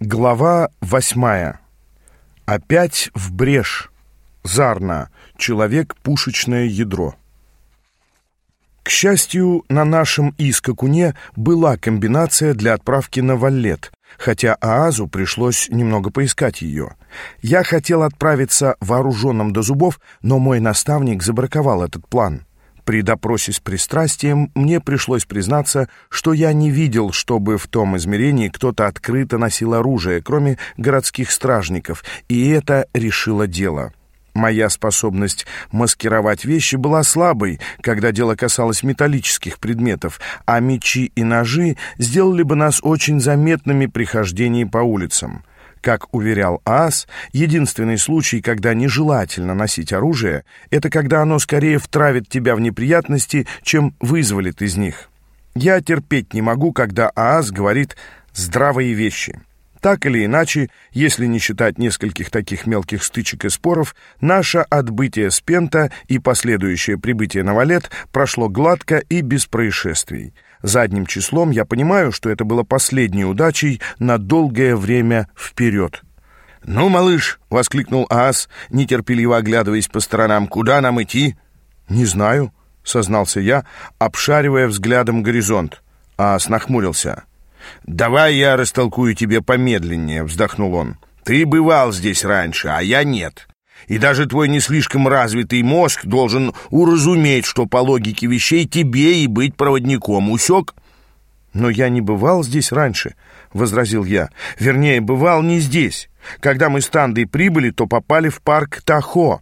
Глава восьмая. Опять в брешь. Зарна. Человек-пушечное ядро. К счастью, на нашем искакуне была комбинация для отправки на Валлет, хотя Аазу пришлось немного поискать ее. Я хотел отправиться вооруженным до зубов, но мой наставник забраковал этот план. При допросе с пристрастием мне пришлось признаться, что я не видел, чтобы в том измерении кто-то открыто носил оружие, кроме городских стражников, и это решило дело. Моя способность маскировать вещи была слабой, когда дело касалось металлических предметов, а мечи и ножи сделали бы нас очень заметными при хождении по улицам. Как уверял Ас, единственный случай, когда нежелательно носить оружие, это когда оно скорее втравит тебя в неприятности, чем вызволит из них. Я терпеть не могу, когда Аас говорит «здравые вещи». Так или иначе, если не считать нескольких таких мелких стычек и споров, наше отбытие с Пента и последующее прибытие на Валет прошло гладко и без происшествий. Задним числом я понимаю, что это было последней удачей на долгое время вперед. «Ну, малыш!» — воскликнул Аас, нетерпеливо оглядываясь по сторонам. «Куда нам идти?» «Не знаю», — сознался я, обшаривая взглядом горизонт. Аас нахмурился. «Давай я растолкую тебе помедленнее», — вздохнул он. «Ты бывал здесь раньше, а я нет. И даже твой не слишком развитый мозг должен уразуметь, что по логике вещей тебе и быть проводником. Усек?» «Но я не бывал здесь раньше», — возразил я. «Вернее, бывал не здесь. Когда мы с Тандой прибыли, то попали в парк Тахо».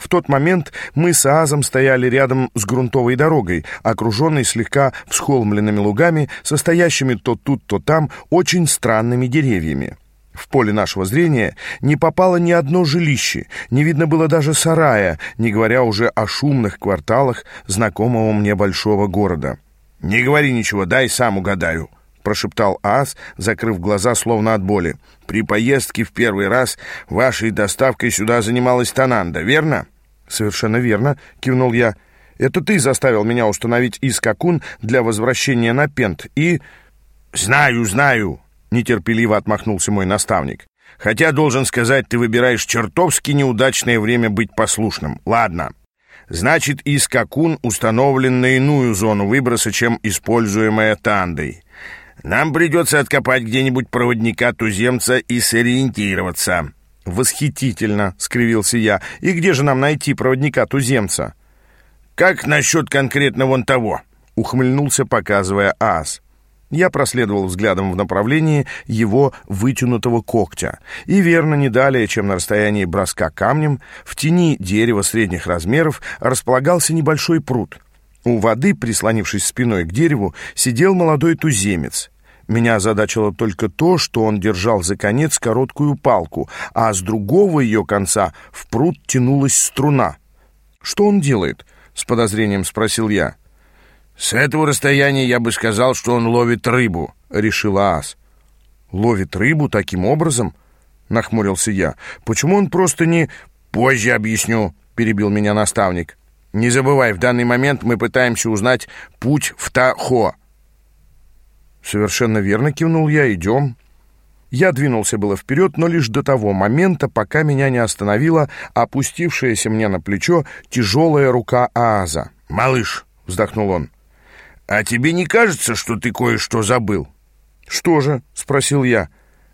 В тот момент мы с Аазом стояли рядом с грунтовой дорогой, окруженной слегка всхолмленными лугами, состоящими то тут, то там очень странными деревьями. В поле нашего зрения не попало ни одно жилище, не видно было даже сарая, не говоря уже о шумных кварталах знакомого мне большого города. «Не говори ничего, дай сам угадаю», — прошептал Аас, закрыв глаза словно от боли. «При поездке в первый раз вашей доставкой сюда занималась Тананда, верно?» «Совершенно верно», — кивнул я. «Это ты заставил меня установить Искакун для возвращения на Пент и...» «Знаю, знаю», — нетерпеливо отмахнулся мой наставник. «Хотя, должен сказать, ты выбираешь чертовски неудачное время быть послушным. Ладно. Значит, Искакун установлен на иную зону выброса, чем используемая Тандой. Нам придется откопать где-нибудь проводника-туземца и сориентироваться». «Восхитительно!» — скривился я. «И где же нам найти проводника-туземца?» «Как насчет конкретно вон того?» — ухмыльнулся, показывая ас. Я проследовал взглядом в направлении его вытянутого когтя. И верно, не далее, чем на расстоянии броска камнем, в тени дерева средних размеров располагался небольшой пруд. У воды, прислонившись спиной к дереву, сидел молодой туземец. Меня озадачило только то, что он держал за конец короткую палку, а с другого ее конца в пруд тянулась струна. «Что он делает?» — с подозрением спросил я. «С этого расстояния я бы сказал, что он ловит рыбу», — решил Аас. «Ловит рыбу таким образом?» — нахмурился я. «Почему он просто не...» «Позже объясню», — перебил меня наставник. «Не забывай, в данный момент мы пытаемся узнать путь в Тахо. «Совершенно верно», — кивнул я, — «идем». Я двинулся было вперед, но лишь до того момента, пока меня не остановила опустившаяся мне на плечо тяжелая рука Ааза. «Малыш», — вздохнул он, — «а тебе не кажется, что ты кое-что забыл?» «Что же?» — спросил я.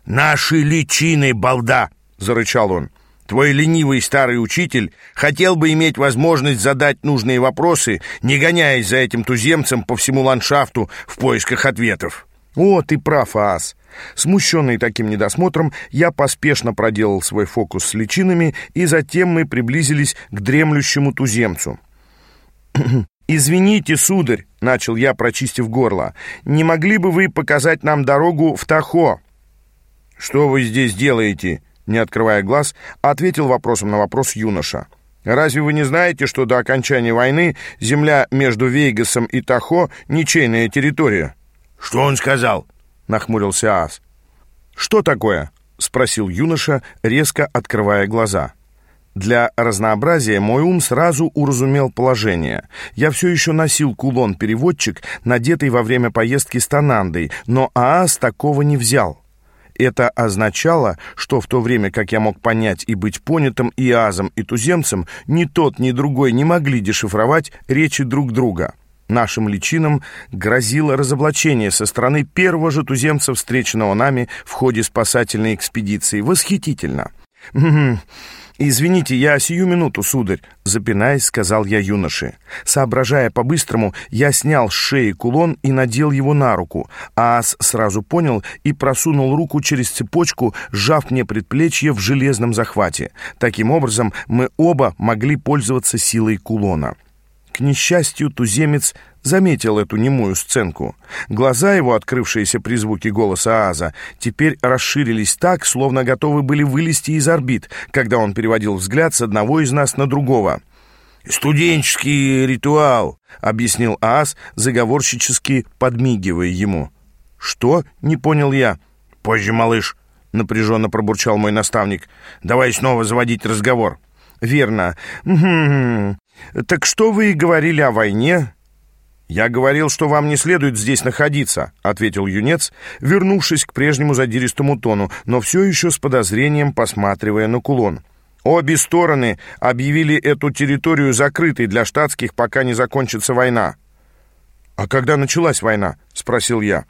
«Наши личины, балда!» — зарычал он. Твой ленивый старый учитель хотел бы иметь возможность задать нужные вопросы, не гоняясь за этим туземцем по всему ландшафту в поисках ответов. О, ты прав, Аас. Смущенный таким недосмотром, я поспешно проделал свой фокус с личинами, и затем мы приблизились к дремлющему туземцу. «Извините, сударь», — начал я, прочистив горло, — «не могли бы вы показать нам дорогу в Тахо?» «Что вы здесь делаете?» не открывая глаз, ответил вопросом на вопрос юноша. «Разве вы не знаете, что до окончания войны земля между Вейгасом и Тахо — ничейная территория?» «Что он сказал?» — нахмурился Ас. «Что такое?» — спросил юноша, резко открывая глаза. Для разнообразия мой ум сразу уразумел положение. Я все еще носил кулон-переводчик, надетый во время поездки с Танандой, но Аас такого не взял. Это означало, что в то время, как я мог понять и быть понятым и азом, и туземцем, ни тот, ни другой не могли дешифровать речи друг друга. Нашим личинам грозило разоблачение со стороны первого же туземца, встреченного нами в ходе спасательной экспедиции. Восхитительно. «Извините, я сию минуту, сударь», — запинаясь, сказал я юноше. Соображая по-быстрому, я снял с шеи кулон и надел его на руку. Аас сразу понял и просунул руку через цепочку, сжав мне предплечье в железном захвате. Таким образом, мы оба могли пользоваться силой кулона. К несчастью, туземец заметил эту немую сценку. Глаза его, открывшиеся при звуке голоса Ааза, теперь расширились так, словно готовы были вылезти из орбит, когда он переводил взгляд с одного из нас на другого. «Студенческий ритуал», — объяснил Ааз, заговорщически подмигивая ему. «Что?» — не понял я. «Позже, малыш», — напряженно пробурчал мой наставник. «Давай снова заводить разговор». «Верно. Так что вы говорили о войне?» «Я говорил, что вам не следует здесь находиться», — ответил юнец, вернувшись к прежнему задиристому тону, но все еще с подозрением посматривая на кулон. «Обе стороны объявили эту территорию закрытой для штатских, пока не закончится война». «А когда началась война?» — спросил я.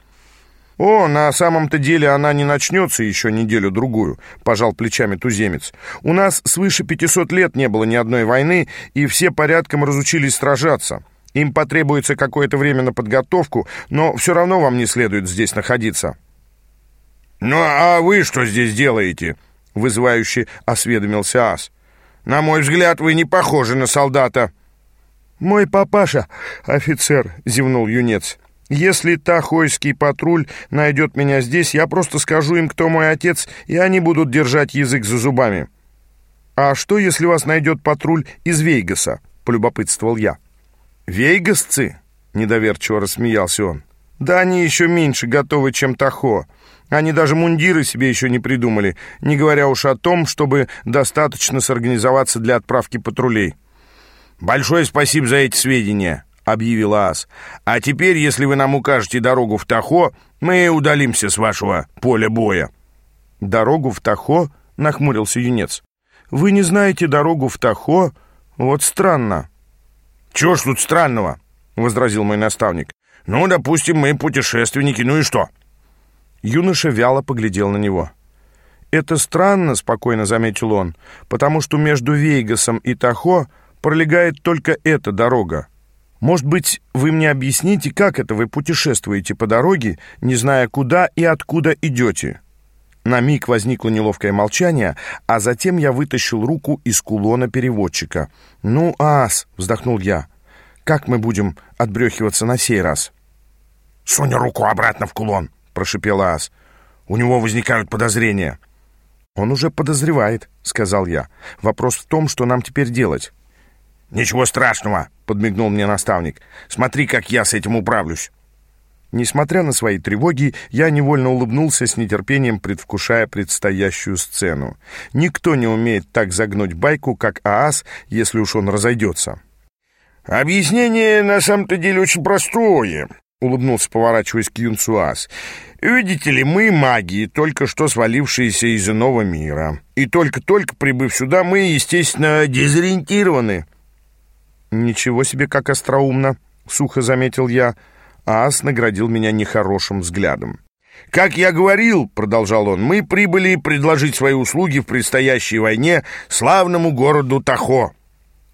«О, на самом-то деле она не начнется еще неделю-другую», — пожал плечами туземец. «У нас свыше 500 лет не было ни одной войны, и все порядком разучились сражаться. Им потребуется какое-то время на подготовку, но все равно вам не следует здесь находиться». «Ну, а вы что здесь делаете?» — вызывающе осведомился Ас. «На мой взгляд, вы не похожи на солдата». «Мой папаша — офицер», — зевнул юнец. Если Тахойский патруль найдет меня здесь, я просто скажу им, кто мой отец, и они будут держать язык за зубами. А что, если вас найдет патруль из Вейгаса? Полюбопытствовал я. Вейгасцы? Недоверчиво рассмеялся он. Да они еще меньше готовы, чем Тахо. Они даже мундиры себе еще не придумали, не говоря уж о том, чтобы достаточно сорганизоваться для отправки патрулей. «Большое спасибо за эти сведения», объявил Аас. «А теперь, если вы нам укажете дорогу в Тахо, мы удалимся с вашего поля боя». «Дорогу в Тахо?» — нахмурился юнец. «Вы не знаете дорогу в Тахо? Вот странно». «Чего ж тут странного?» — возразил мой наставник. «Ну, допустим, мы путешественники, ну и что?» Юноша вяло поглядел на него. «Это странно», — спокойно заметил он, «потому что между Вейгасом и Тахо пролегает только эта дорога. Может быть, вы мне объясните, как это вы путешествуете по дороге, не зная, куда и откуда идете?» На миг возникло неловкое молчание, а затем я вытащил руку из кулона переводчика. «Ну, ас!» — вздохнул я. «Как мы будем отбрехиваться на сей раз?» «Сунь руку обратно в кулон!» — прошипел ас. «У него возникают подозрения». «Он уже подозревает», — сказал я. «Вопрос в том, что нам теперь делать». «Ничего страшного», — подмигнул мне наставник. «Смотри, как я с этим управлюсь». Несмотря на свои тревоги, я невольно улыбнулся с нетерпением, предвкушая предстоящую сцену. Никто не умеет так загнуть байку, как ААС, если уж он разойдется. «Объяснение на самом-то деле очень простое», — улыбнулся, поворачиваясь к Юнцу Аас. «Видите ли, мы маги, только что свалившиеся из иного мира. И только-только прибыв сюда, мы, естественно, дезориентированы». «Ничего себе, как остроумно!» — сухо заметил я. Ас наградил меня нехорошим взглядом. «Как я говорил, — продолжал он, — мы прибыли предложить свои услуги в предстоящей войне славному городу Тахо».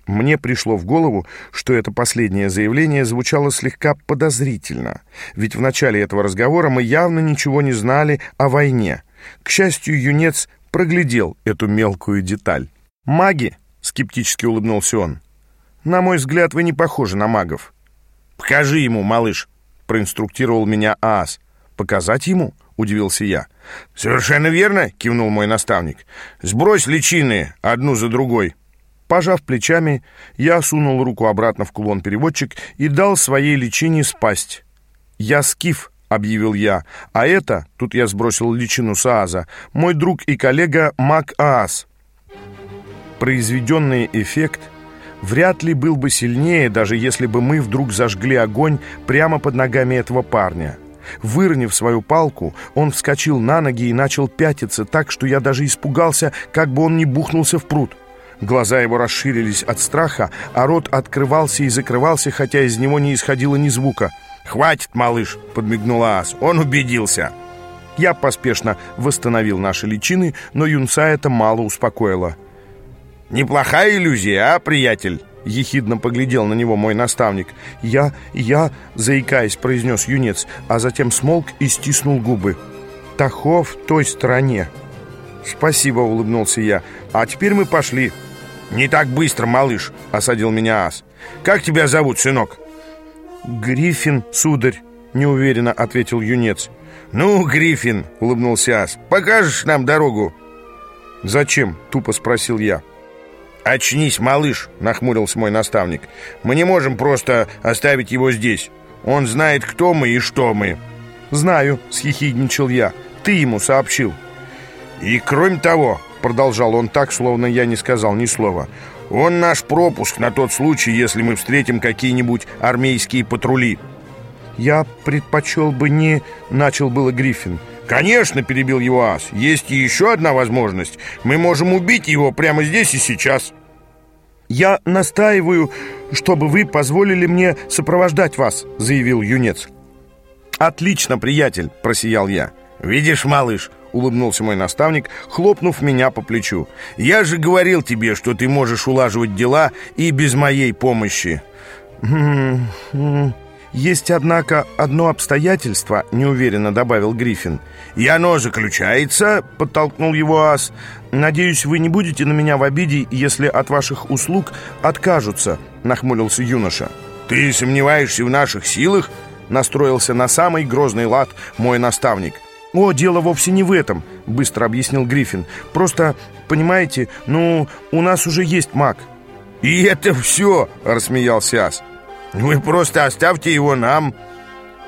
Мне пришло в голову, что это последнее заявление звучало слегка подозрительно, ведь в начале этого разговора мы явно ничего не знали о войне. К счастью, юнец проглядел эту мелкую деталь. «Маги?» — скептически улыбнулся он. На мой взгляд, вы не похожи на магов. Покажи ему, малыш, проинструктировал меня Аас. Показать ему? Удивился я. Совершенно верно, кивнул мой наставник. Сбрось личины одну за другой. Пожав плечами, я сунул руку обратно в кулон-переводчик и дал своей личине спасть. «Я скиф», — объявил я, — «а это, — тут я сбросил личину Сааза, — мой друг и коллега Мак Аас». Произведенный эффект — вряд ли был бы сильнее, даже если бы мы вдруг зажгли огонь прямо под ногами этого парня. Выронив свою палку, он вскочил на ноги и начал пятиться так, что я даже испугался, как бы он не бухнулся в пруд. Глаза его расширились от страха, а рот открывался и закрывался, хотя из него не исходило ни звука. «Хватит, малыш!» — подмигнула Ас. «Он убедился!» Я поспешно восстановил наши личины, но юнца это мало успокоило. «Неплохая иллюзия, а, приятель?» Ехидно поглядел на него мой наставник. «Я, я», заикаясь, произнес юнец, а затем смолк и стиснул губы. «Тахо в той стороне». «Спасибо», — улыбнулся я. «А теперь мы пошли». «Не так быстро, малыш», — осадил меня ас. «Как тебя зовут, сынок?» «Гриффин, сударь», — неуверенно ответил юнец. «Ну, Гриффин», — улыбнулся ас, — «покажешь нам дорогу?» «Зачем?» — тупо спросил я. «Очнись, малыш!» — нахмурился мой наставник. «Мы не можем просто оставить его здесь. Он знает, кто мы и что мы». «Знаю», — съехидничал я. «Ты ему сообщил». «И кроме того», — продолжал он так, словно я не сказал ни слова, «он наш пропуск на тот случай, если мы встретим какие-нибудь армейские патрули». «Я предпочел бы не...» — начал было Гриффин. «Конечно», — перебил его ас, — «есть еще одна возможность. Мы можем убить его прямо здесь и сейчас». «Я настаиваю, чтобы вы позволили мне сопровождать вас», — заявил юнец. «Отлично, приятель», — просиял я. «Видишь, малыш», — улыбнулся мой наставник, хлопнув меня по плечу. «Я же говорил тебе, что ты можешь улаживать дела и без моей помощи». «Есть, однако, одно обстоятельство», — неуверенно добавил Гриффин. «И оно заключается», — подтолкнул его ас. «Надеюсь, вы не будете на меня в обиде, если от ваших услуг откажутся», — нахмурился юноша. «Ты сомневаешься в наших силах?» — настроился на самый грозный лад мой наставник. «О, дело вовсе не в этом», — быстро объяснил Гриффин. «Просто, понимаете, ну, у нас уже есть маг». «И это все!» — рассмеялся Ас. Вы просто оставьте его нам.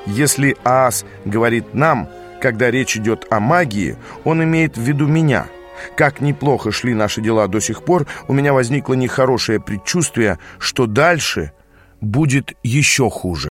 Если Аас говорит «нам», когда речь идет о магии, он имеет в виду меня. Как неплохо шли наши дела до сих пор, у меня возникло нехорошее предчувствие, что дальше будет еще хуже.